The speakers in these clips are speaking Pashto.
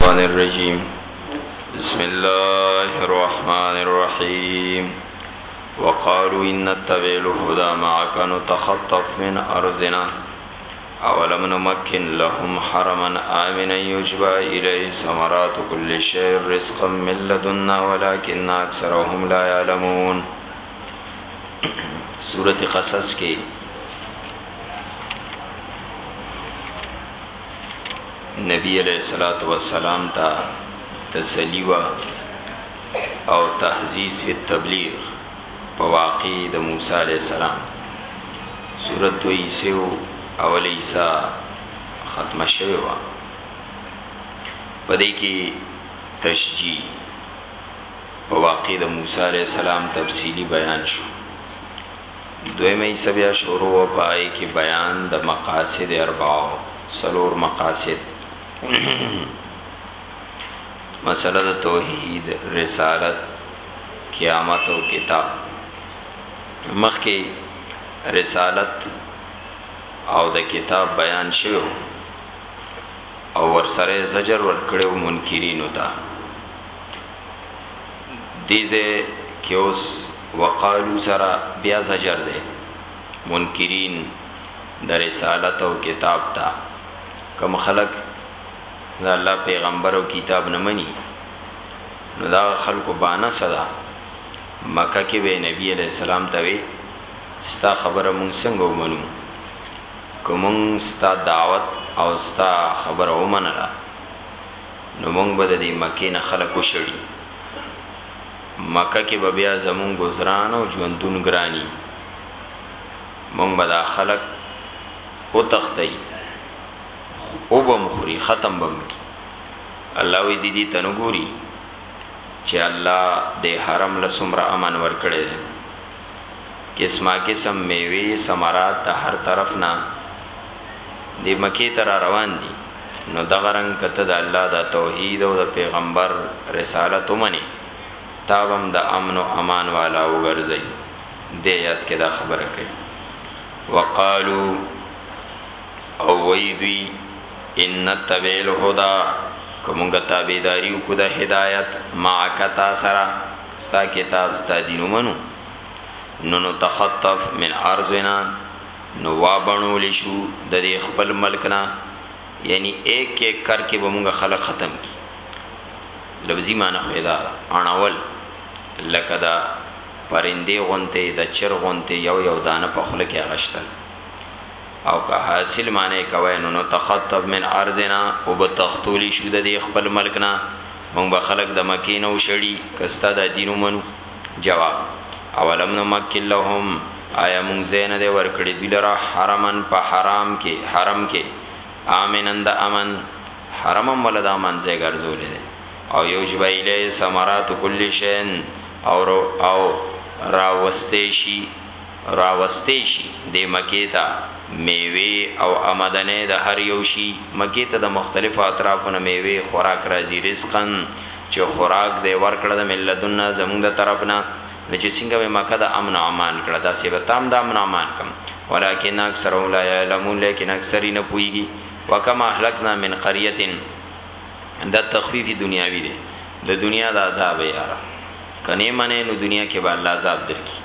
الشيطان الرجيم بسم الله الرحمن الرحيم وقالوا إن نتبع الهدى معك نتخطف من أرضنا أولم نمكن لهم حرما آمنا يجبى إليه ثمرات كل شيء رزقا من لدنا ولكن أكثرهم لا يعلمون سورة قصص کې نبی علیه الصلاۃ والسلام ته تسلی وا او تحزیز فی التبلیغ په واقع د موسی علیه السلام سورۃ دوی سیو اول عیسی ختم شوی وا پدې کې تشجیع په واقع د موسی علیه السلام تفصیلی بیان شو دویمه حصه بیا شروع وه په هغې کې بیان د مقاصد اربعه و، څلور مقاصد مسله د توحید، رسالت، قیامت او کتاب مخکې رسالت او د کتاب بیان شوی او ورسره زجر ورکړو منکرینو ته دیزه کې اوس وقالو سره بیا زجر دی منکرین د رسالت او کتاب ته کم خلق د الله پیغمبر او کتاب نه مني نو دا خلکو باندې صدا مکه کې به نبی علی السلام ته وي ستا خبره مونږ څنګه ومنو کوم ستا دعوت او ستا خبره ومنله نو مونږ به د دې مکې نه خلک وشړي. مکه کې به بیا زمونږ ګذران او ژوندون ګراني. مونږ به دا خلک وتښتي او بم خوري ختم بم کی الله وی دي دي تنګوري چې الله د حرم لسمره امن ورکړي قسما قسم میوې ثمرات د هر طرف نه د مکې ته را روان دي نو دغه رنګ کته د الله د توحید او د پیغمبر رسالت ومني تابم د امن او امان والا وګرځي د یاد کې دا خبره کوي وقالو او ویدوی ان نتبع الهدى کومګه تابعداري کو د هدایت معک تا سره ستا کتاب ستا دین ومنو نو نو تخطف من ارزنا نو وابنول شو د دې خپل ملک نه یعنی ایک ایک کر کې به موږ خلق ختم کی لفظی معنی خو دا اړول لکه دا پرندې غونته د چر غونته یو یو دانه په خله کې غشتل او که حاصل معنی کوي نو تخطب من ارزنا او بتختولی شو د خپل ملک نه مونږ به خلق د مکې نو شړی کستا د دینو منو جواب اولم نو مکه لهم آیا مونږ زین د ورکړې دوی لره حرمن په حرام کې حرم کې امنن د امن حرمم ولدا منځه ګرځولې او یو جبایله ثمرات کل شین او او راوستې شي راوستې شي دې مکې ته مېوې او امدنې د هر يو شي، مکې ته د مختلفو اطرافو نه مېوې خوراک راځي، رزقاً چې خوراک دی ورکړه د من لدنا زموږ د طرف نه، نو چې څنګه مې مکه د امن او امان کړه داسې به تام د امن او امان کړم، ولکن اکثرهم لا يعلمون ليکن اکثر يې نه پوهيږي، وکم اهلکنا من قرية دا تخفيف دنياوي دی د دنيا د عذاب ياره که نۀ منې نو دنيا کې به الله عذاب درکړي.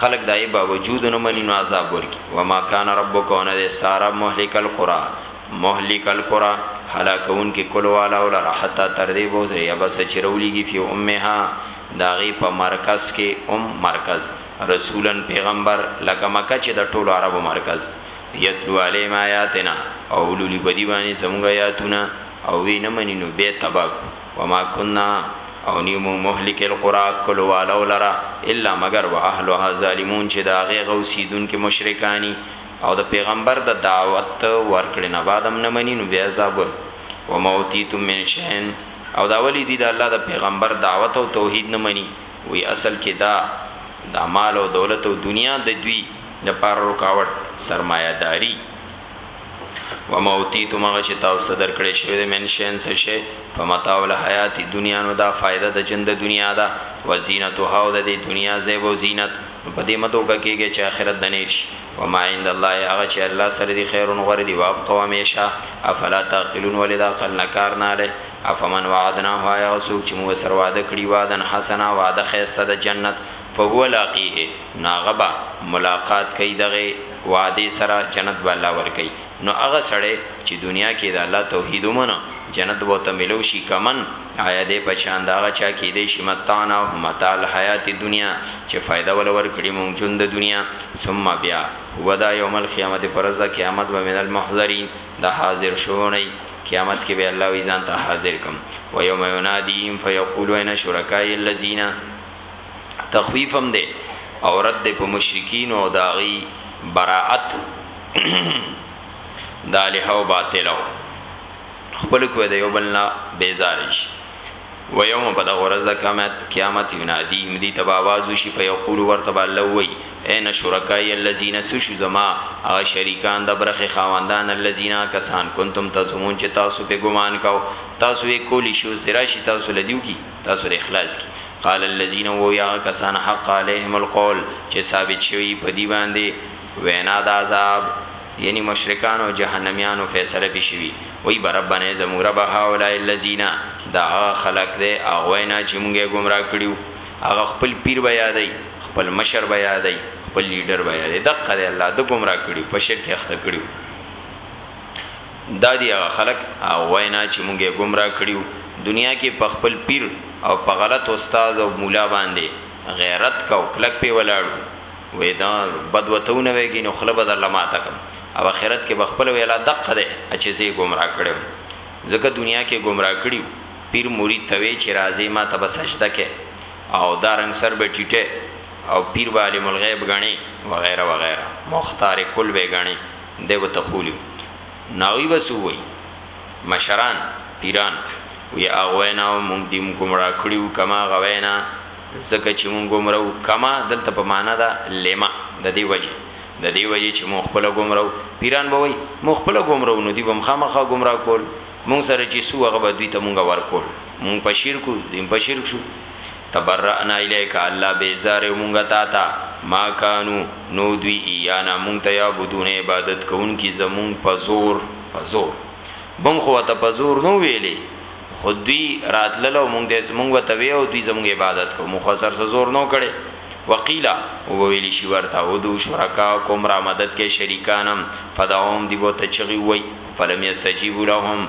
خلق دای باوجود نو منی نو عذاب ورکی وما کان ربک انا د سارا مهلک القرى مهلک القرى هلاکون کې کلو والا ولر حتا تر دې بوز یا بس چرولیږي فی امها داغي په مرکز کې ام مرکز رسولن پیغمبر لکه مکه چې د ټولو عربو مرکز یتلو علی ما آیاتنا او لولی بدی باندې زموږ آیاتونه او وی نه منینو به تباک وما كنا او نیو مونږ مهلک القرى کلو والو لرا الا مگر واهلها ظالمون چې دا غي غوسیدون کې مشرکانی او د پیغمبر د دعوت ورکړې نه بعدم نه منی نو بیا عذاب ور و موتیتم من شین او دا ولی دی د الله د پیغمبر دعوت او توحید نه منی وی اصل کې دا د مال او دولت او دنیا د دوی د پاره رکاوټ سرمایه داری و ما اوتیتم هغه چې تاسو ته درکړې شوی د من شین څه شي فمتاع الحیات دنیا نو دا فائدہ د ژوند د دنیا ده و زینتها او د دې دنیا زیب او زینت په دې متو کېږي چې آخرت د نه شي و ما عند الله هغه چې الله سره دی خیرون غره دی واب قو همیشه افلا تعقلون ولدا قل نکار نه له افمن وعدناه یا سوق چې مو سر وعده کړی وعدن حسنا وعده خیسته د جنت فهو لاقیه نو هغه به ملاقات کوي دغه وعدې سره جنت به الله ورکوي نو هغه سړی چې دنیا کې د الله توحید ومنه جنت به ورته ملو شي کمن آیا دی په شان د هغه چا کیدای شي متعناه متاع الحیات دنیا چې فایده ول ورکړي مونږ ژوند د دنیا ثم بیا هو دا یوم القیامت پر ورځ د قیامت به من المحضرین د حاضر شونی قیامت کې به الله وی ځان ته حاضر کم و یوم ینادیم فیقول اين شرکای الذین تخویف هم دی او رد په مشرکین او داغي براءت دالهو باطلو خپل کو د یو بلنا بیزاریش و یوم په دغه ورځ د قیامت قیامت ینادی هم دی تبا आवाज وشي فیقول ورتب الله وی اين شرکای الذین سشو زما هغه شریکان د برخه خواندان الذین کسان کنتم تزمون چې تاسو په ګمان کاو تاسو یې کولی شو سرا شي تاسو لدیو کی دا سورې اخلاص کی قال الذين و یا کسان حق عليهم القول چې ثابت شوی په دی باندې وینا د عذاب یعنی مشرکان او جهنميان او فیصله به شي وي بربنه زمو رب هاولای الذين دا خلق دې اغوی نه چې مونږه گمراه کړیو هغه خپل پیر به یادای خپل مشر به یادای خپل لیډر به یادای دغه دې الله د گمراه کړیو په شرک اخته کړیو دا دي هغه خلک او وينا چي موږ يې ګمراه کړي وو دنيا کي په خپل پير او په غلط استاد او مولا باندي غيرت کوه کلک پي ولاړ وو وي دا بد وته ونويږي نو خوله به درله ماته کړم او اخرت کي به خپله وي الله دقه دي چي زه يې ګمراه کړي وم ځکه دنيا کي ګمراه کړي وو پير مريد ته وي چي راځي ماته به سجده کي او دا رنګ سر به ټيټه او پير به عالم الغيب ګڼي وغيره وغيره مختار کل به ګڼي. دی به تخولي وو نو هغوی به څه ووايي مشران پيران وي اغوينا موږ دي ګمراه کړي وو کما غوينا ځکه چي موږ ګمراه وو کما دلته په معنی ده لما د دې وجه د دې وجه چي موږ خپل ګمراه وو پيران به وي موږ خپل ګمراه وو نو دي بم خامخا ګمراه کول موږ سره چي سو هغه به دوی ته موږ ورکول موږ په شرک دوی په شرک شو تبرأنا الیک الله بیزار یو مونږ تا ته ما کانو نو دوی ایانا مونږ ته یعبدون عبادت کوونکي زمونږ په زور په زور مونږ خو ته په زور نو ویلې خو دوی راتلل او مونږ دې مونږ ته وی او دوی زمونږ عبادت کو مخ سر زور نو کړي وقیلا او ویلی شي ورته او دو شرکا کوم را مدد کې شریکانم فداوم دی بو ته چغي وای فلم یستجیب لهم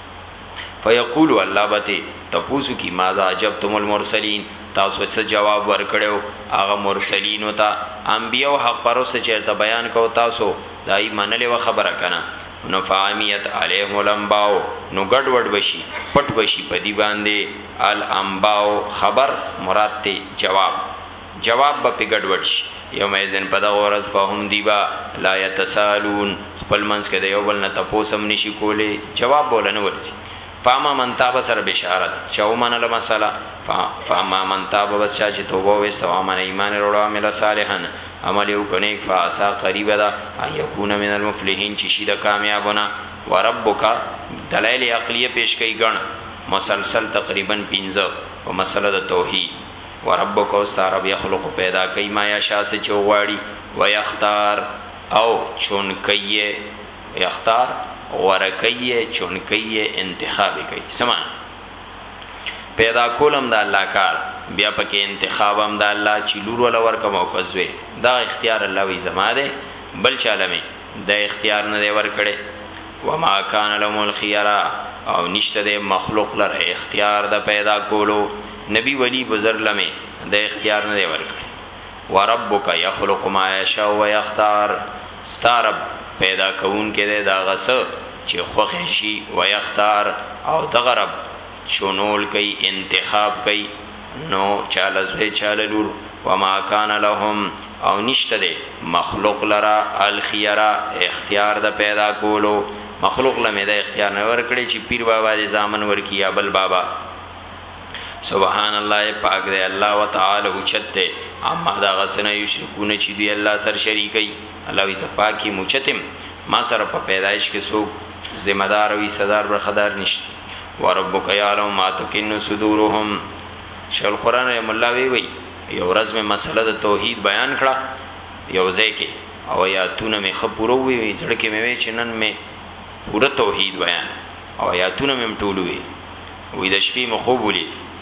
فیقول الله بته تپوسو کی ماذا عجبتم المرسلین تاسو څه جواب ورکړو هغه مرسلین او ته انبیاء او حق پرست چیرته بیان کو تاسو دای منلې و خبره کنه نو فامیت علیهم الانباء نو ګډ وډ بشي پټ بشي په دی باندې الانباء خبر مراد ته جواب جواب به په ګډوډ شي یوم ایزن په دغه ورځ په هم دی با لا یتسالون خپل منځ کې د یو بل نه تپوسم نشي کولی جواب بولنه ورځي فاما من تاب سره بشارت چې او من له مسله فاما من تاب بس چا چې توبه وست او من ایمان وروړو عمل صالحا عمل یو کنه فاسا قریب ده ایکون من المفلحین چې شي د کامیابونه وربک دلایل عقلیه پیش کوي ګڼ مسلسل تقریبا 15 او مسله د توحید وربک او ستا رب یخلق پیدا کوي ما یشاء څه چې وغواړي ویختار او چونکه یې یختار غوره کوي چونکه یې انتخاب کوي سمان پیدا کولم د الله کار بیا پکې انتخاب هم د الله چې لور ول ورکم او کزوي دا اختیار الله وی زما ده بل چاله مې د اختیار نه دی ورکړي وما کان لهم الخيرا او نشته د مخلوق لره اختیار د پیدا کولو نبی ولی بزر لمه د اختیار نه دی ورکړي وربک یخلق ما یشاء و یختار ستارب پیدا کون کې دا غسه چې خوخه شي و یختار او دغرب شنول کوي انتخاب کوي نو چاله زوی چاله لور وما کان لهم او نشته ده مخلوق لرا الخيرا اختیار د پیدا کولو مخلوق لمه د اختیار نه ورکړي چې پیر بابا دې زامن ورکی یا بل بابا سبحان الله پاک دی الله وتعالى اوچت دی اما دا غسنه یشرکون چې دی الله سر شریکي الله وی زپاکی موچتم ما سره په پیدایش کې سو ذمہ دار وی صدر برخدار نشته وربک یعلم ما تکن صدورهم شیخ القران رحم الله وی وی یو ورځ می مسله د توحید بیان کړه یو ځای کې او یاتونه می خبرو وی وی ځړکه می وی چنن می پوره توحید بیان او یاتونه می ټولوي وی د شپې مخوب ولید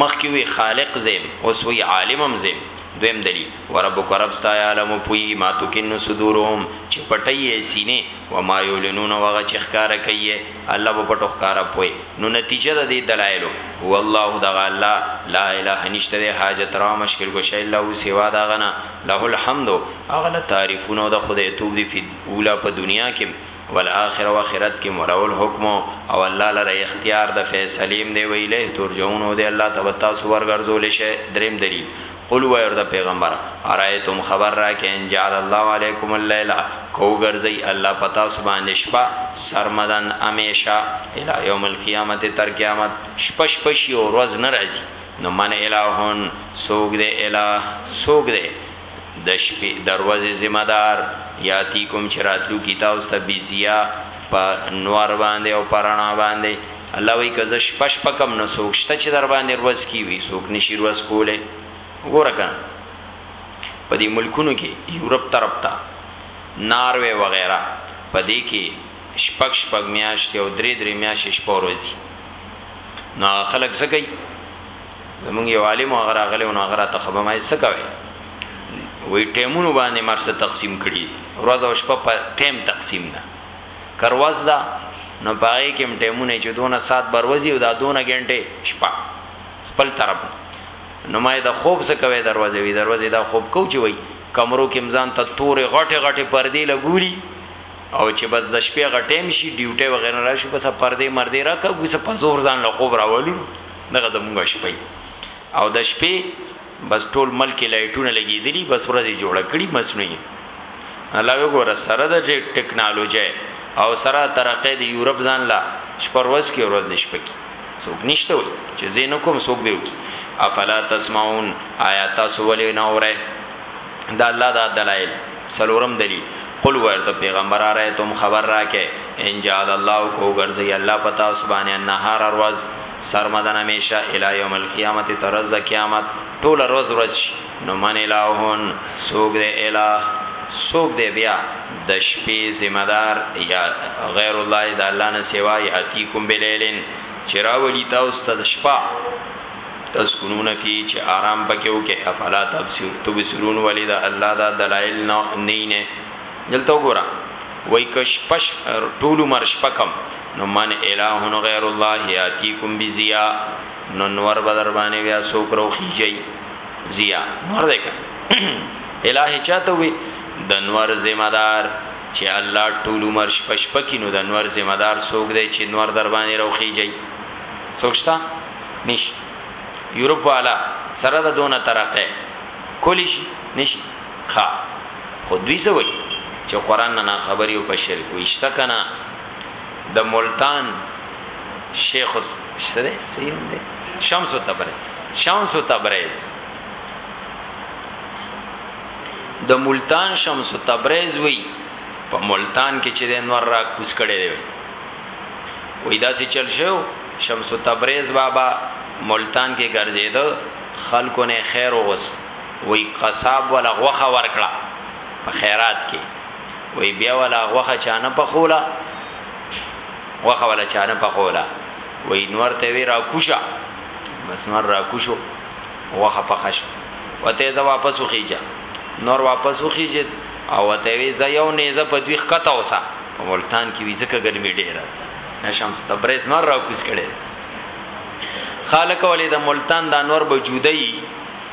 مخکې وي خالق زه يم اوس وي عالم هم زه يم دويم دليل وربک رب ستا يعلم پوهيږي ما تکنو صدورهم چې پټوي يې سينې وما يعلنون او هغه چې ښکاره کوي يې الله په پټو ښکاره پوهه نو نتيجه د دې دلايلو هو الله دغه الله لا اله نشته دی حاجت روا مشکل کشه الا هو سوا د هغه نه له الحمد هغه له تعريفونه د خدای توب دي فی الاولی په دنیا کې والآخر او آخرت کې مولا ول حکم او الله لره اختیار د فیصلیم دی ویله ترجون او دی الله تبارک تاسو ورګرځول شي دریم دلیل قل و ارد پیغمبر ارایتم خبر را کې ان جعل الله علیکم الليل کو ګرځي الله پتا سبحان شپه سرمدن امیشا الی یوم القیامت تر قیامت شپش پشی او روز ناراضی نو من الہون سوګ دے الہ سوګ دے د شپې دروځې ذمه دار یاتیکم چې راتلو کی تاسو ته بزیا په نور باندې او په رڼا باندې الله وی که زه شپه شپه کم نو څوک شته چې در باندې روځ کی وی څوک نشي روځ کولی وګوره کنه په دې ملکونو کې یورپ طرف ته ناروی وغیرہ په دې کې شپږ شپږ میاشتې او درې درې میاشتې شپه ورځي نو خلک څه کوي زمونږ یو عالم هغه راغلی او هغه راته خبر ما یې څه کوي وی ټیمونو باندې مرسه تقسیم کړي ورځ او شپه په ټیم تقسیم نه کرواز دا نو پاره کې ټیمونه چې دونه سات بروزي او دا دونه غنټه شپه خپل طرف نو ما د خوب څخه کوي دروازه وی دروازه دا خوب کو چې وای کمرو کې مزان ته تورې غټه غټه پردې لګوري او چې بس د شپې غټیم شي ډیوټي وغیرہ راشي بس پردې مردې راکا ګوسه په زور ځان له خوب راولو دغه زمونږ شپې او د شپې بس ټول ملک لایټونه لګیدلی بس ورځي جوړه کړی مسنوي الله وګوره سره د ټیکنالوژي او سره ترقې د یورپ ځان لا شپروس کې ورځ نشپ کی څوک نشته وي چې زین کوم څوک به وي افلا تسمعون آیات سولې نه اوره دا الله دا دلائل سلورم دلیل قل ورته پیغمبر ارایتم خبر راکه ان جعل الله کو ګرځي الله پتا سبحانه نهار ورځ سرمدن همیشه الی یوم القیامت ترز د قیامت ټول ورځ ورځ نو من الہون سوګ دې الہ سوګ دې بیا د شپې ذمہ دار یا غیر الله د الله نه سوا یاتیکم بلیلن چراولی تاسو ته شپه تسكنون فيه چې آرام پکې وکې افلا تبصر تبصرون ولی دا الله دا دلائل نه نه دلته وګوره وای کش پش ټول عمر شپکم نو من الہ غیر الله یاتیکم بزیا نو نور بدر باندې بیا سوک رو خیجی زیا نور دیکا الہ چاته وی د نور ذمہ دار چې الله ټول عمر شپش پکینو د نور ذمہ دار سوک دی چې نور در باندې رو خیجی سوچتا نشي یورپ والا سره د دونه ترقه کولی شي نشي ښا خو دوی څه وایي چې قران نه خبري او په شرک وشته کنه د ملتان شیخ سره سیم دی شمس تبریز شمس تبریز د ملتان شمس تبریز وی په ملتان کې چې د انور را کوس کړي دی وای داسې چل شو شمس تبریز بابا ملتان کې ګرځیدو خلکو نه خیر وغوس وای قصاب ولا غوخه ورکړه په خیرات کې وای بیا ولا غوخه چانه په خوله غوخه ولا چانه په خوله وای نور ته وی را کوشا بس نور را کوشو غوخه په خشو وته زه واپس وخیجه نور واپس وخیجه او ته وی زه یو نیزه په دوی خکته اوسه په ملتان کې وی ځکه ګرمي ډیره نه شمس تبریز نور را کوس کړي خالق ولې د ملتان د انور به جودای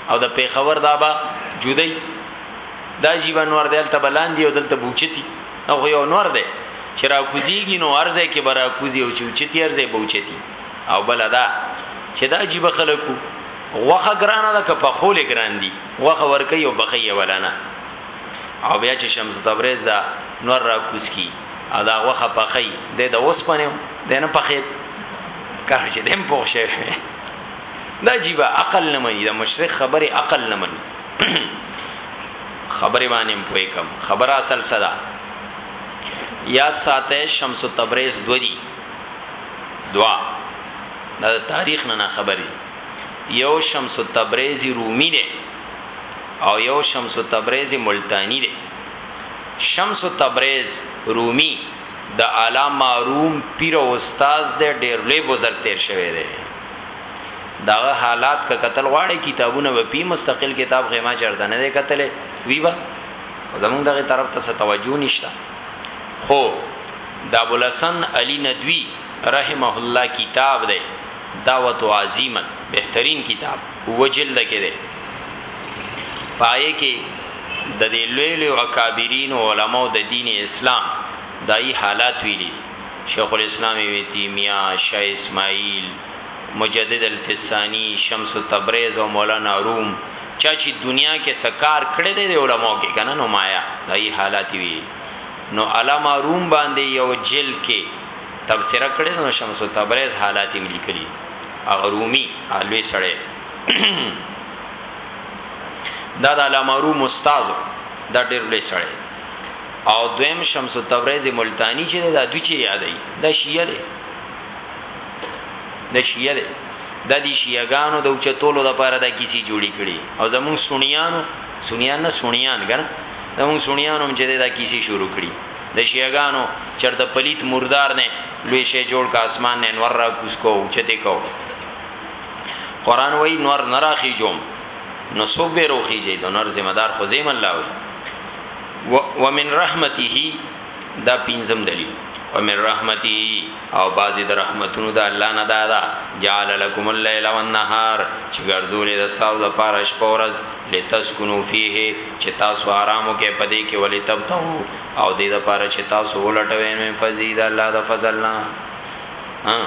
او د پیښور دا به جودای دا جیب انور دلته بلاندی او دلته بوچتی او یو نور دی چې را کوزیږي نو ارزه کې برا کوزي او چوچتی ارزه بوچتی او بل دا چې دا جیب خلکو وخه ګرانه ده که په خول ګران دي وخه ورکي او بخي ولانه او بیا چې شمس تبریز دا نور را کوس کی او دا غوخه پخی د د اوس پنه د نه پخید کار چې دیم پوښ شي دا جیبا عقل نه مني دا مشرک خبره عقل نه مني خبره باندې پوي کم خبره اصل صدا یاد ساته شمس تبریز دوی دوا دا تاریخ نه نه خبري یو شمس تبریزی رومی دی او یو شمس تبریزی ملتانی دی شمس تبریز رومی د اعلی معروم پیر او استاد دی ډیر لوی بزرګ تیر شوی دی داغه حالات که قتل غواړي کتابونه و پی مستقل کتاب غیما چرته نه دی قتل وی با زمونږ دغه طرف ته توجه نشته خو د ابو الحسن علی ندوی رحمه الله کتاب دی دعوت عظیما بهترین کتاب اووه جلده کې دی پای کې د دې لوی لوی اکابرین علماء د دین اسلام دای حالات ویلي شیخ الاسلام ابن تیمیه شاه اسماعیل مجدد الفسانی شمس تبریز او مولانا روم چا چې دنیا کې سکار کړی دی د علماو کې کنه نو مایا دای حالات وی نو علامه روم باندې یو جل کې تبصره کړې نو شمس تبریز حالات یې لیکلي او رومي الوی سړی دا د علامه روم استاد دا ډېر لوی سړی او دویم شمس تبریز ملتانی چې دا دوی چې یادای دا شیعه دی دا شیعه دی د دې شیعاګانو د اوچتولو لپاره د کیسې جوړی کړي او زمون سنیانو سنیان نه سنیان ګر زمون سنیانو چې دا کیسې شروع کړي د شیعه ګانو چرته پلیت مردار نه لوی شی جوړ کا اسمان نه نور را کوس کو چته کو قران وای نور نه راخی جوم نو سوک به روخی جی د نور ذمہ دار خو زیم الله وای ومن رحمته دا پینځم دلیل ومن رحمته او بعضی د رحمتونو د الله نه دا ده، جعل لکم اللیل والنهار، چې ګرځولې ده ستاسو د پاره شپه او ورځ، لتسکنو فیه، چې تاسو آرام وکړئ په دې کې، ولتبتغو، او دې د پاره چې تاسو ولټوئ من فضله، د الله د فضل نه. ها،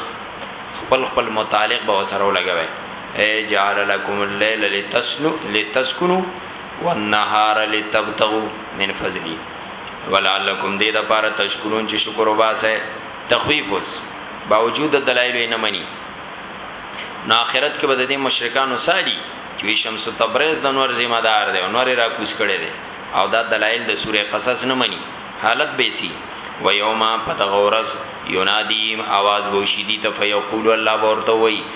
خپل خپل متعلق به ورسره ولګوئ. اې جعل لکم اللیل لتسنو، لتسکنو، والنهار لتبتغو من فضله. ولعلکم دې د پاره تشکرون چې شکر وباسه تخویف اوس باوجود د دلایل نه مني نو آخرت کې به د دې مشرکانو سالي چې شمس تبریز د نور ذمہ دار دی نور را کوس کړي دي او دا دلایل د سوره قصص نه مني حالت به سي و یوما پتغورس ینادیم आवाज بو شدید فیقول الله ورته وی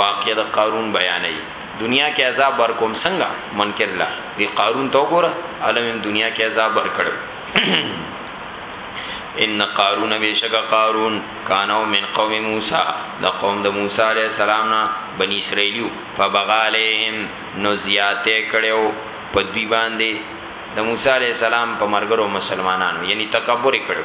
واقعه د قارون بیانوي دنیا کې عذاب ورکوم څنګه منکر لا دی قارون تو ګوره علم دنیا کې عذاب ورکړ ان قارون بیشک قارون کانو من قوم موسی د قوم د موسی علی السلام نه بنی اسرائیلو فبغالهم نو زیاته کړو په دوی باندې د موسی علی السلام په مرګرو مسلمانانو یعنی تکبر کړو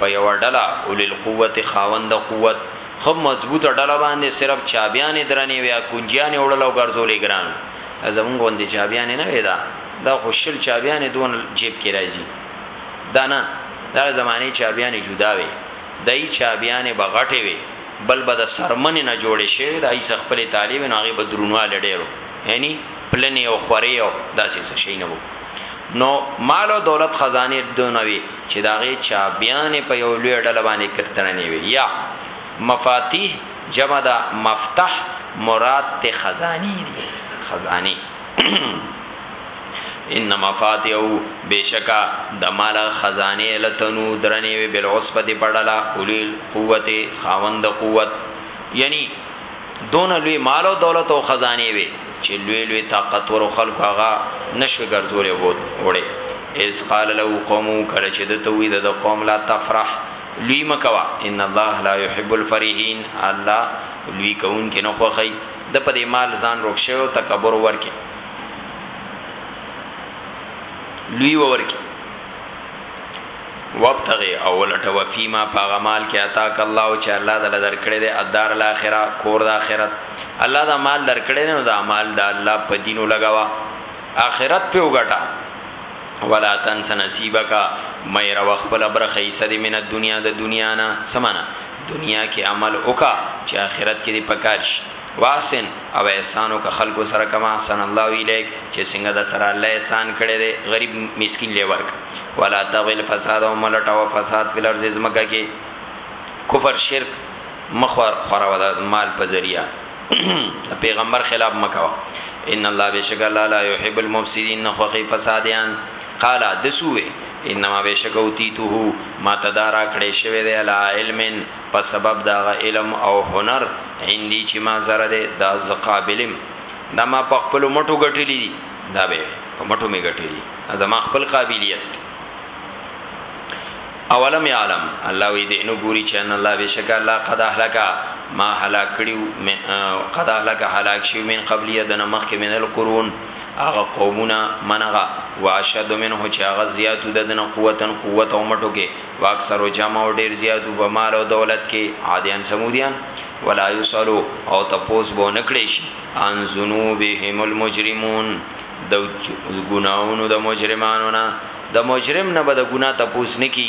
په یوه ډله اولی القوت خاوند قوت خو مضبوطه ډله باندې صرف چابیانې درنې ویا کنجیانې وړل او ګرځولې ګران زمونږ غوندې چابیانې نه وې دا دا خو شل چابیانې دون جیب کې راځي دا نه دا زمانه چابیانې جدا وې دای چابیانې به غټې وې بل به د سرمنې نه جوړې شوې د ایس خپل طالب نه هغه به درونواله ډیرو یعنی پلنې او خورې او داسې څه شي نه وو نو مال او دولت خزانه دونوي چې د هغې چابیانې په یوه لویه ډله باندې کرتړنې وې، یا، مفاتیح، جمع ده مفتح، مراد ترې خزانې دي، خزانې، ان مفاتحه، بېشکه د مال هغه خزانې، لتنوع، درنې وې، بالعصبة، په ډله، اولي القوة، خاوند قوت، یعنی، دون لوی مال او دولت او خزانه وي چې لوی لوی طاقتور خلکو هغه نشو ګرځولې وو وړي اذ قال له قوم کله چې د توي د قوم لا تفرح لوی مکوا ان الله لا يحب الفرحين الله لوی کون کې نه خوخی د په دې مال ځان روښه او تکبر ورکي لوی ورکي وابتغي او ولټوه فيما پاغه مال کې اتاک الله او چې الله دل درکړي دي الدار الاخره کور د اخرت الله دا مال درکړي نو دا مال د الله په دینو لګوا اخرت په وګټه ولا تنس نصیبک مېره وخپل برخه یې سره من دنیا د دنیا نه سمانه دنیا کې عمل وکا چې آخرت کې دې پکار شي واسن او احسان او خلکو سره کما سن الله الیک چې څنګه د سره الله احسان کړي دي غریب مسكين لور ولا تغل فساد او ملټ او فساد فل ارض زمکه کې کفر شرک مخور خورا د مال په ذریعہ پیغمبر خلاف مکوا ان الله بشک الله لا يحب المفسدين خوخي فساديان قال دسوه انما بشک اوتیته ما تدارا کړي شوی دی علی علمن په سبب دا غ علم او هنر عندي چې ما زره ده دا ز قابلم دا ما په خپل مټو غټلی دي دا به په مټو می غټلی دي از ما خپل قابلیت اولم یعلم الله وی دې نو ګوري چې ان الله بشک الله قد اهلکا ما هلاک کړیو قد اهلک هلاک شي من قبلیه د نمخ کې من القرون هغه قومونه منغه واشد منه چې هغه زیاتو د دنه قوتن قوت او مټو کې واکثر و جمع او ډیر زیات وو په مال او دولت کې عادیان ثمودیان ولا یسالو او تپوس به نکړي شي ان ذنوبهم المجرمون د ګناونو د مجرمانو نه د مجرم نه به د ګنا تپوس نکي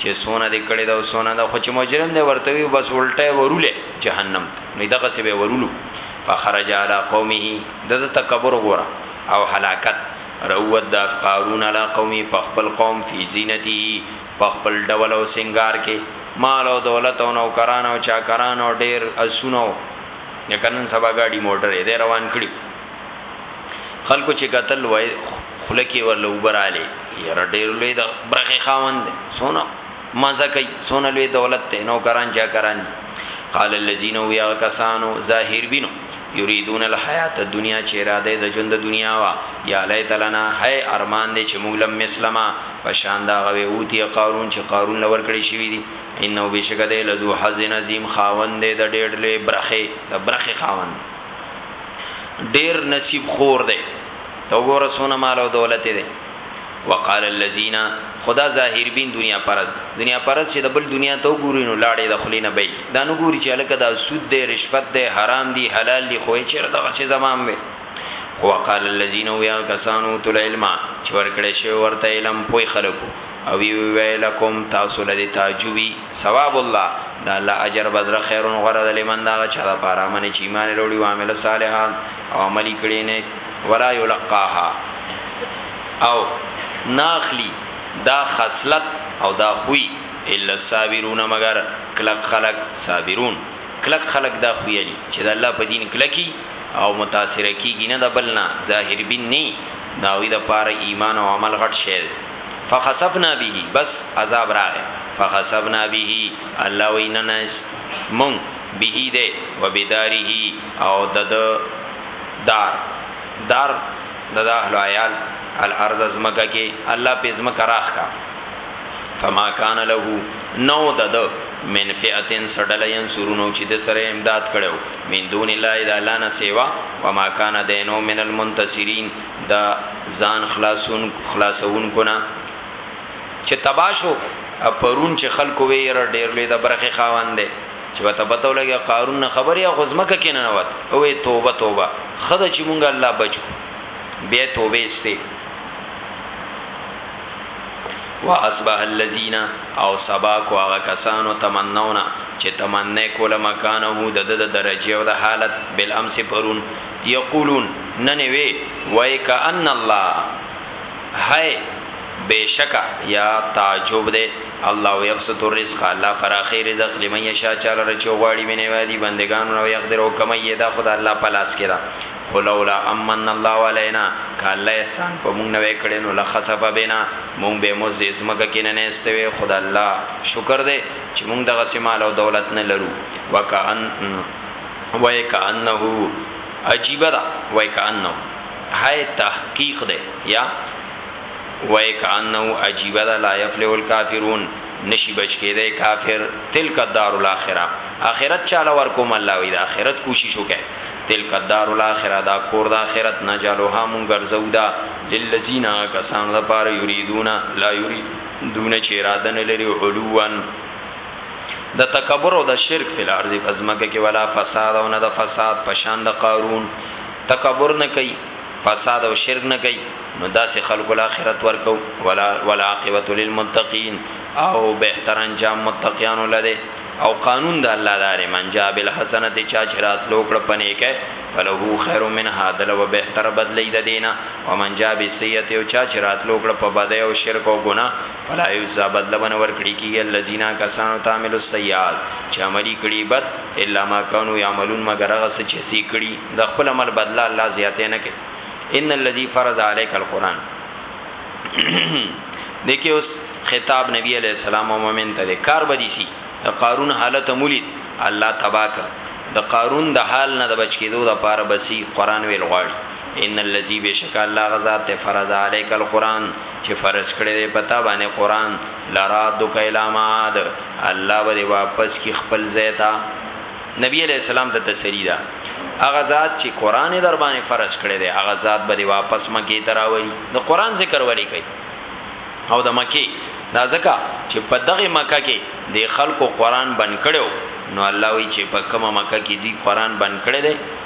چې سونه دې کړي دا سونه دا خو چې مجرم دې ورته وي بس الټه ورولې جهنم نه دغه څه به ورولو فخرج علی قومه د تکبر غورا او هلاکت روت داد قارون علا قومی په خپل قوم فی زینته په خپل ډول او سنگار کې مال او دولت او نوکران او چاکران او ډیر اسونو یکنن سبا گاډي موټر دې روان کړی خلکو چې قتل وای خلکی ورلوبراله یره ډیر لوی د برخه خاوند سونه مزه کوي سونه لوی دولت ته نوکران چاکران دي قال الذين ويا کسانو ظاهر بنو یریدون الحیات الدنیا چې اراده د ژوند دنیا وا یا لیت لنا هی ارمان دې چې موږ لم مسلما پشان دا غوي اوتی قارون چې قارون لور کړی شوی دی انه بشک دې لزو حزن عظیم خاوند دې د ډېر لوی برخه د برخه خاوند ډېر نصیب خور دې تو ګور سونه مال او دولت دې وقال الذين خدا ظاهر بین دنیا پرز دنیا پرز چې د بل دنیا ته وګوري نو لاړې د خلینه بې دا نو ګوري چې الکه دا سود دی رشوت دی حرام دی حلال دی خو یې چیرې دغه څه زمام وي خو قال الذين ويا کسانو تل علم چې ورکړې شی ورته علم پوي خلکو او وی ویلکم تاسو لدی تعجبی ثواب الله دا الله اجر بدر خیرون غره د لمن دا چا لپاره من چې ایمان وروړي او عمل صالحات او عملي کړي نه ولا یلقاها او ناخلی دا خصلت او دا خوی الا الصابرون مگر کلک خلق صابرون کلک خلق دا خوی علی چې د الله په دین کلکی او متاثر کیږي نه د بلنا ظاهر بین نی داوی د پاره ایمان او عمل غټ شی فخسفنا به بس عذاب راغ فخسفنا به الله وینا نست مون به ده وبداره او د دار، دار، د ده اهل و عیال، الارض ځمکه کې، الله پرې ځمکه راښکه، فما کان له، نه و د ده، من فئة، څه ډله ینصرونه چې ده سره یې امداد کړی و، من دون الله، د الله نه سیوا، وما کان دی نه و، من المنتصرین، د ځان خلاصونکو، خلاصونکو نه، چې تباه شو، پرون چې خلکو وې یره ډېر لوی د برخې خاوند دی. چې وته پته ولګي قارون نه خبرې او خزمکه کې نه نوت او توبه توبه خدای چې مونږ الله بچو بیا توبه استي واصبح الذين او سبا کو هغه کسانو تمنونا چې تمنې کوله مکانه د د درجه او د حالت بل امس پرون یقولون نن وی وای کأن الله هی بیشکه یا تعجب دی الله یبسط الرزق الله فراخی رزق لمن یشاء چالره چه غواړي من عبادی بندگانو نه یقدر او کمی یې دا خدای الله پلاس کې دا قلولا امن الله علینا کله احسان په مونږ نه وکړي نو لخصف بنا مونږ به مو زیسمګه کې نه نهستوي خدای الله شکر دې چې مونږ دغه سیمال او دولت نه لرو وکأن وکأنه عجیب ده وکأنه هائ تحقیق دی یا وای کانه عجیبه ده لا یفلح الکافرون نشی بچ کیدای کافر تلک الدار الاخره اخرت چاله ور کوم الله وی د اخرت کوشش وکه تلک الدار الاخره دا کور د اخرت نه جلوها مون ګرځو دا للذین کسان د پاره یریدون لا یریدون چې اراده نه لري علوان د تکبر او د شرک فل ارض پزماکه کې ولا فساد او نه د فساد پشان د قارون تکبر نه کوي فساد او شرک نه کوي نو داسې خلکو له آخرت ورکو ولا والعاقبت للمتقین او بهتر انجام متقیانو لده او قانون د الله دار من جاء بالحسنه چا چرات لوکړه پنه کې فله خیر منها دل و بهتر بدلی د دینه ومن جاء بالسیئه او چا چرات لوکړه په بدای او شرک او ګناه فلا یجزا بدل بنه ورکړي کی الذین کسانو تعمل السیئات چې عملی کړي بد الا ما کانوا یعملون مگر هغه څه چې سی کړي د خپل عمل بدله الله زیاته نه کوي ان الذی فرض علیک القرآن دکې اوس خطاب نبی علیہ السلام او مومن ته کار بدی سی د قارون حالت مولید الله تباک د قارون د حال نه د بچ کېدو د پاره بسی قرآن ویل غواړي ان الذی بشک الله غزاد فرض علیک القرآن چې فرض کړی دی په تا باندې قرآن لرادک الی معاد الله به دی واپس کی خپل ځای ته نبی علیہ السلام ته تسلی ده هغه ذات چې قرآن در باندې فرض کړی دی هغه ذات به دی واپس مکی تراوري د قرآن ذکر ولی کوي او د مکی دا ځکه چې په دغه مکه کې د خلکو قرآن بن کړو نو الله وی چې په کومه مکه کې دی قرآن بن کړی دی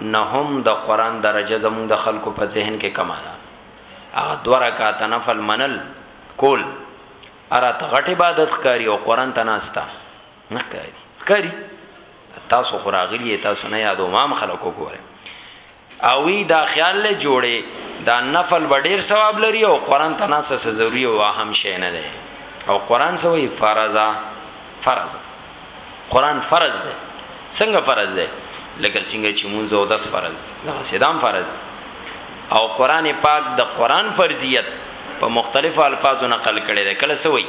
نه هم د قران درجه زموږ د خلکو په ذهن کې کما ده هغه دوه رکعات نفل منل کول ارات غټ عبادت کاری او قران ته ناستا نه کاری کاری تاسو خراغلی تاسو نه یادو مام خلکو ګوره او وی دا خیال له جوړې دا نفل وړیر ثواب لري او قران ته ناسه ضروری او اهم شی نه ده او قران سوې فرضه فرض قران فرض دی څنګه فرض دی لکه څنګه چې مونږ او داس فرض دا سیدام فرض دی او قران پاک د قران فرضیت په مختلفو الفاظو نقل کړي ده کله سوي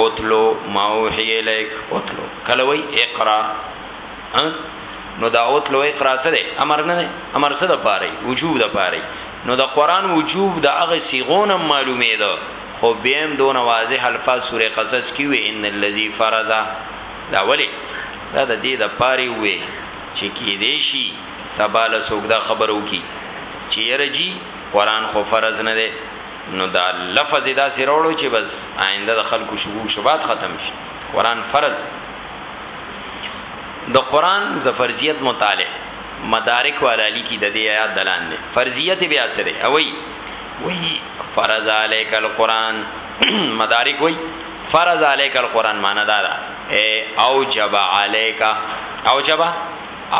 اوتلو ما وحي الیک اوتلو کله وی اقرا نو دا اوتلو اقرا سره امر نه ده امر سره پاره وجوب ده پاره نو د قران وجوب د هغه صيغونه معلومه ده خو بیم دون واضح الفاظ سوره قصص کی وی ان الذی فرض دا ولی دا د دې د پاره وی چې کې دې شي سبال سوګدا خبرو کی چې يرجی قران خو فرض نه دی نو دا لفظ دا سروړو چې بس آینده د خلکو شبو شبات ختم شي قران فرض د قران د فرضیت مطالعه مدارک والا لیکي د دې آیات دلان نه فرضیت بیا سره اوي وی فرض علیک القرآن مدارک وی فرض علیک القرآن معنی دا دا اے اوجب علیک اوجب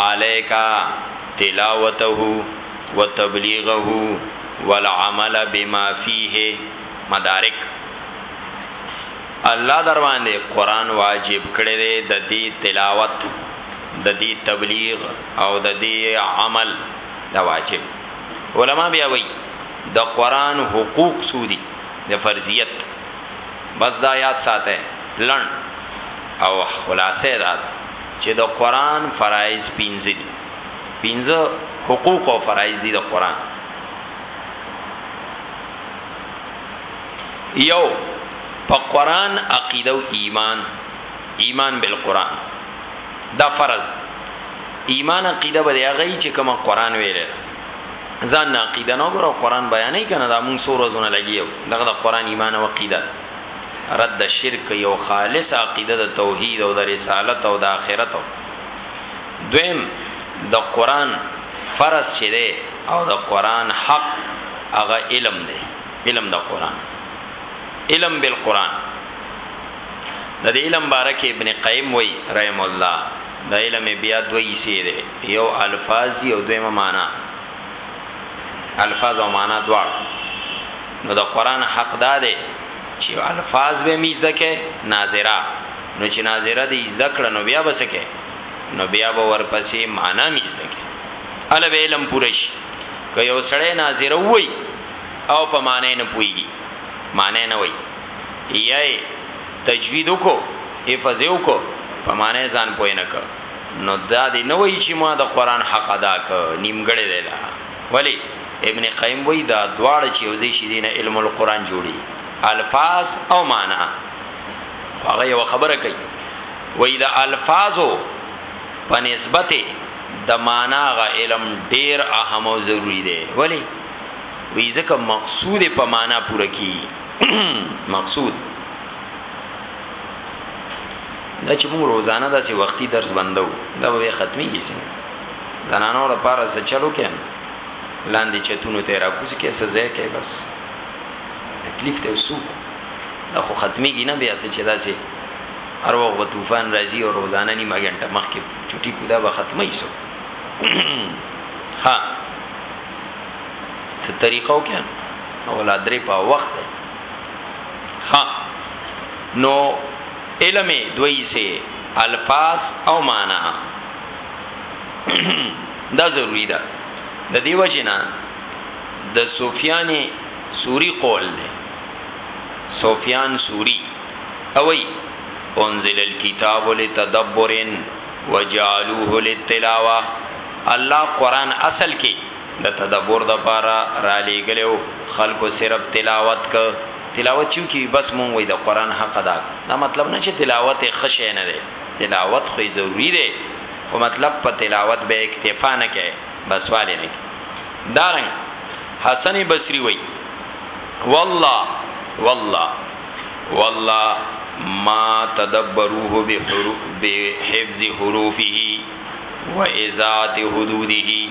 علیک تلاوته و تبلیغه والعمل بما فیه مدارک الله در باندې قرآن واجب کړی دی د دې تلاوت د دې تبلیغ او د دې عمل دا واجب علما بیا وایي د قران حقوق سودي د فرضیت بس دا یاد ساته لړن او خلاصه دا چې د قران فرایض پینځه دي پینځه حقوق او فرایض دي د قران یو په قران عقیده او ایمان ایمان بالقران دا فرض ایمان عقیده به هغه چې کوم قران ویل ځان نه عقیده نه ګورو قران بیانې کنه دا مون سور زونه لګیو دغه د قران ایمان او عقیده رد شرک یو خالص عقیده د توحید او د رسالت او د آخرت دویم د قران فرض چې ده او د قران حق هغه علم ده علم د قران علم بالقران د دې علم باره کې ابن قیم وای رحم الله د علم بیا دوی حصے دی یو الفاظ دی او دویمه معنا الفاظ او معنا دواړه نو د قران حق دا دی چې الفاظ به میزده کې ناظره نو چې ناظره دې زده کړه نو بیا بسکه نو بیا به ورپسې معنا میزده کې ال به علم پوره شي که یو سړی ناظره وای او په معنی نه پويږي معنی نه وای یی تجوید وکړو حفظ یی وکړو په معنی یی ځان پوه نه کړ نو دا دی نه وایی چی ما د قران حق ادا کړ نیمګړی دی لا ولی ابن قیم وایی دا دواړه چی یوځای شی دی نه علم القران جوړی الفاظ او معنی خو هغه یو خبره کوي وای د الفاظو په نسبت د معنا غ علم ډیر اهم او ضروری دی ولی وی ځکه مقصود په معنا پوره کی مقصود دا چې موږ روزانه داسې وختي درس بندو دا به ختمي کیسه زنانو لپاره څه چلو کې لاندې چتونو ته راکوز کې سزا کې بس تکلیف ته وسو دا خو ختمي کې نه بیا چې داسې هر وخت په طوفان راځي او روزانه نیمه غنټه مخکې چټي کودا به ختمه یې سو ها څه طریقو کې او لا درې په وخت دی ها نو علم دوی سه الفاظ او معنا دا ضروری ده د دیو جنا د سفیان سوری قول ده سفیان سوری اوئی انزل الكتاب لتدبرن وجعلوه للتلاوه الله قران اصل کې د تدبر د پاره راليږلی وو خلکو صرف تلاوت که تلاوت چيو کی بس مونږ وای د قران حق ادا دا مطلب نه چې تلاوت خشه نه دی تلاوت خو ضروری دی خو مطلب په تلاوت به اکتفا نه کې بس والي نه کې دارنګ حسن بصری وای والله والله والله ما تدبروه بحروف بحفظ حروفه و ازات حدوده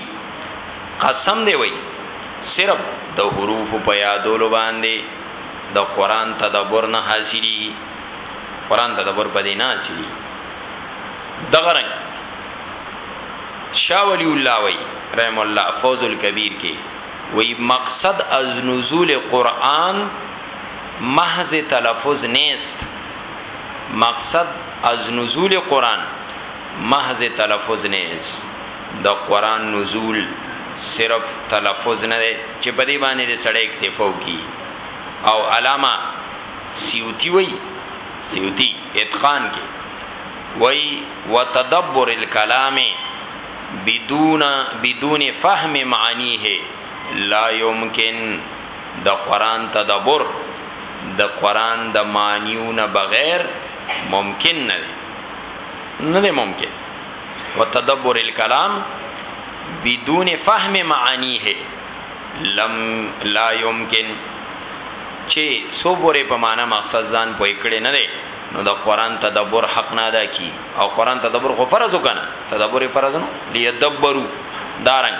قسم دی وای صرف د حروف په یادولو باندې د قران تدبر نه حاصلی قران تدبر پدې نه حاصلی دغه رنګ شاه ولی الله وای رحم الله فوز الکبیر کې وای مقصد از نزول قران محض تلفظ نیست مقصد از نزول قران محض تلفظ نیز د قران نزول صرف تلفظ نه دی چی په دی باندی دی سړی اکتفا وکی او علامه سیوطی وایی سیوطی اتقان کی وایی وتدبر الکلام بدون بدون فهم معانیه لا یمکن د قران تدبر د قران د معانیو نه بغیر ممکن نه دی. نه دی ممکن وتدبر الكلام بدون فهم معانيه لم لا يمكن چې صبره په معنا مقصد ځان پوي کړي نه دی نو د قران تدبر حق نه ادا کی او قران تدبر خو فرض وکنه تدبر فرض نو ليدبروا دارن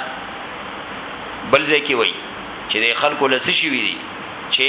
بل ځکه وای چې د خلکو لسی شي وي چې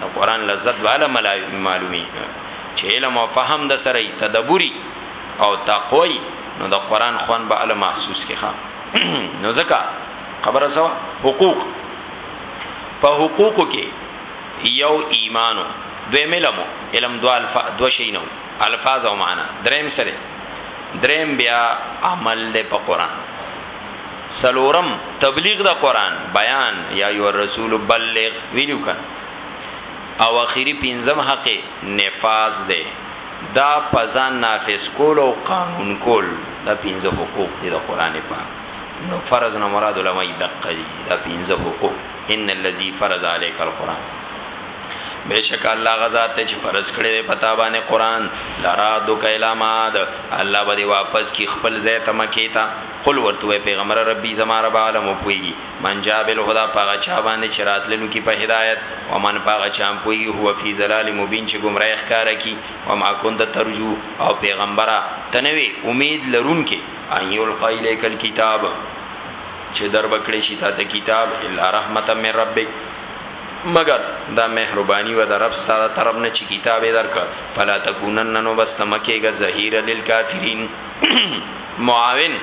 د قران لذت والا معلومی چې علم او فهم د سره تدبري او تقوی نو د قران خوان به ال محسوس کیخه نو زکه خبره سوا حقوق په حقوقو کې یو ایمانو دوی ملمو علم دو الفا دو شینو الفاظ او معنا دریم سره دریم بیا عمل له په قران سلورم تبلیغ د قران بیان یا ایو الرسول بلغ ویلو کن او اخیری پنځم حق نفاذ ده دا پزان نافذ کول او قانون کول دا پنځه حقوق دي د قران پاک نو فرض نه مراد علماء دقه دي دا پنځه حقوق ان الذی فرض علیک القرآن بشکا الله غزاد ته چې فرض کړی دی پتا باندې قران لرا دو کایلا ماد الله به واپس کی خپل ځای ته مکی تا قل ورته پیغمبر ربی زما رب عالم پویږي من جا بل هدا پاغه چا باندې چرات لنو کی په هدایت او من پاغه چا پویږي هو فی زلال مبین چې گمراه ښکارا کی او ما کند ترجو او پیغمبره تنوي امید لرون کې ایول قایل کل کتاب چې در بکړې شي تا ته کتاب الا رحمتا من ربک مگر دا مهرباني و د رب ستاره طرف نه چې کتاب یې درک فلا تکونن نو بس تمکهګه ظهیر للکافرین معاون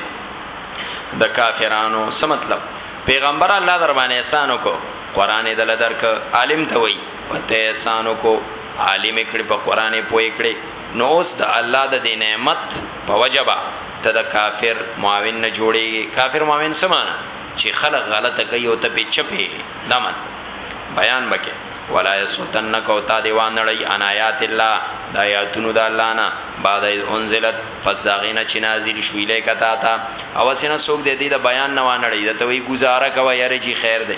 د کافرانو څه مطلب پیغمبر الله در باندې احسان وکړو قران دې لدرک عالم ته وای پته احسان وکړو عالم کړي په قران پوي کړي نو اوس د الله د دې نعمت په وجه به ته د کافر معاون نه جوړېږې، کافر معاون څه معنی؟ چی خلق غلطه کوي او ته پې چپ ېې دا مطلب بیان به کې ولا یسوتنک او تا دې وانړی عن آیات الله د آیاتونو د الله نه بعد اذ انزلت پس دا غینه چې نازل شوی لیکه تا ته او اسنه سوک دې دې د بیان نه وانړی د ته وی ګزاره کوه یاره جی خیر دې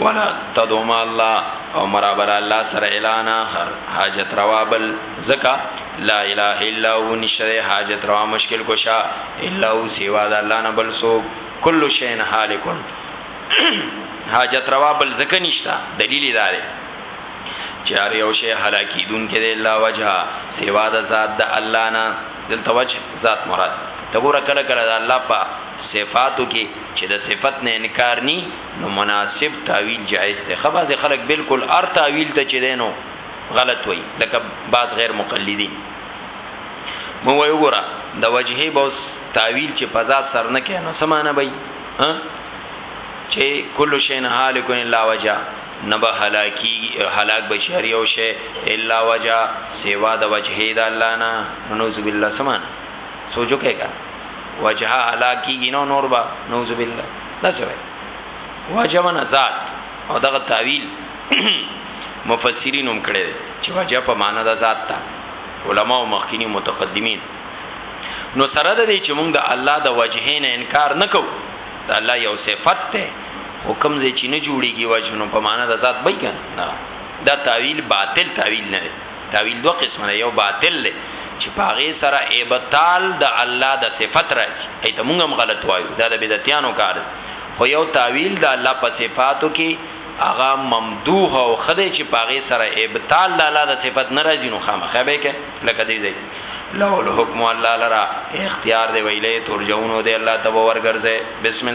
ولا تدوم الله او مرابر الله سره اعلان اخر حاجت روابل زکا لا اله الا هو نشره حاجت روا مشکل کوشا الا هو سیوا د الله نه بل سو کل شین حالکن حاجت روا بل زکه نشتا دلیل دار چار یو شی هلاکیدون کې د الله وجها سیوا د ذات د الله نه دلته وجه ذات مراد دی ته ګوره کله کله د الله په صفاتو کی چه د صفت نه انکار نی نو مناسب تاویل جایز دی خه بعضی خلک بلکل هر تاویل ته چه دی نو غلط وایی لکه بعض غیر مقلدین مونږ وایو ګوره د وجهه به اوس تاویل چه په ذات سر نه کینو سمانه بی ها چه کل شین حالکن الا وجه نه به هلاکی هلاک بشي هر یو شی الا وجا سیوا د وجهه د الله نه نعوذ بالله سمان سوچو کې کا وجهه هلاکی ګینو نور با نعوذ بالله دا سوي وجبن ذات او دغه تعویل مفسرین هم کړي چې وجه په معنا د ذات تا علما او مخکینی متقدمین نو سره د دې چې موږ د الله د وجهه نه انکار نکو د الله یو صفت ته خو کوم ځای چې نه جوړیږي وجه نو په معنا د ذات به کنه دا تعویل باطل تعویل نه تعویل دوه قسمه یو باطل له چې پاغه سره ابطال د الله د صفت راځي ایته موږ هم غلط وایو دا د بدعتانو کار خو یو تعویل د الله په صفاتو کې هغه ممدوح او خدای چې پاغه سره ابطال د الله د صفت نه راځي نو خامخې به کې لکه دې ځای له الحکم الله لرا اختیار دی ویلې ترجمونو دی الله تبارک ورګرځي بسم الله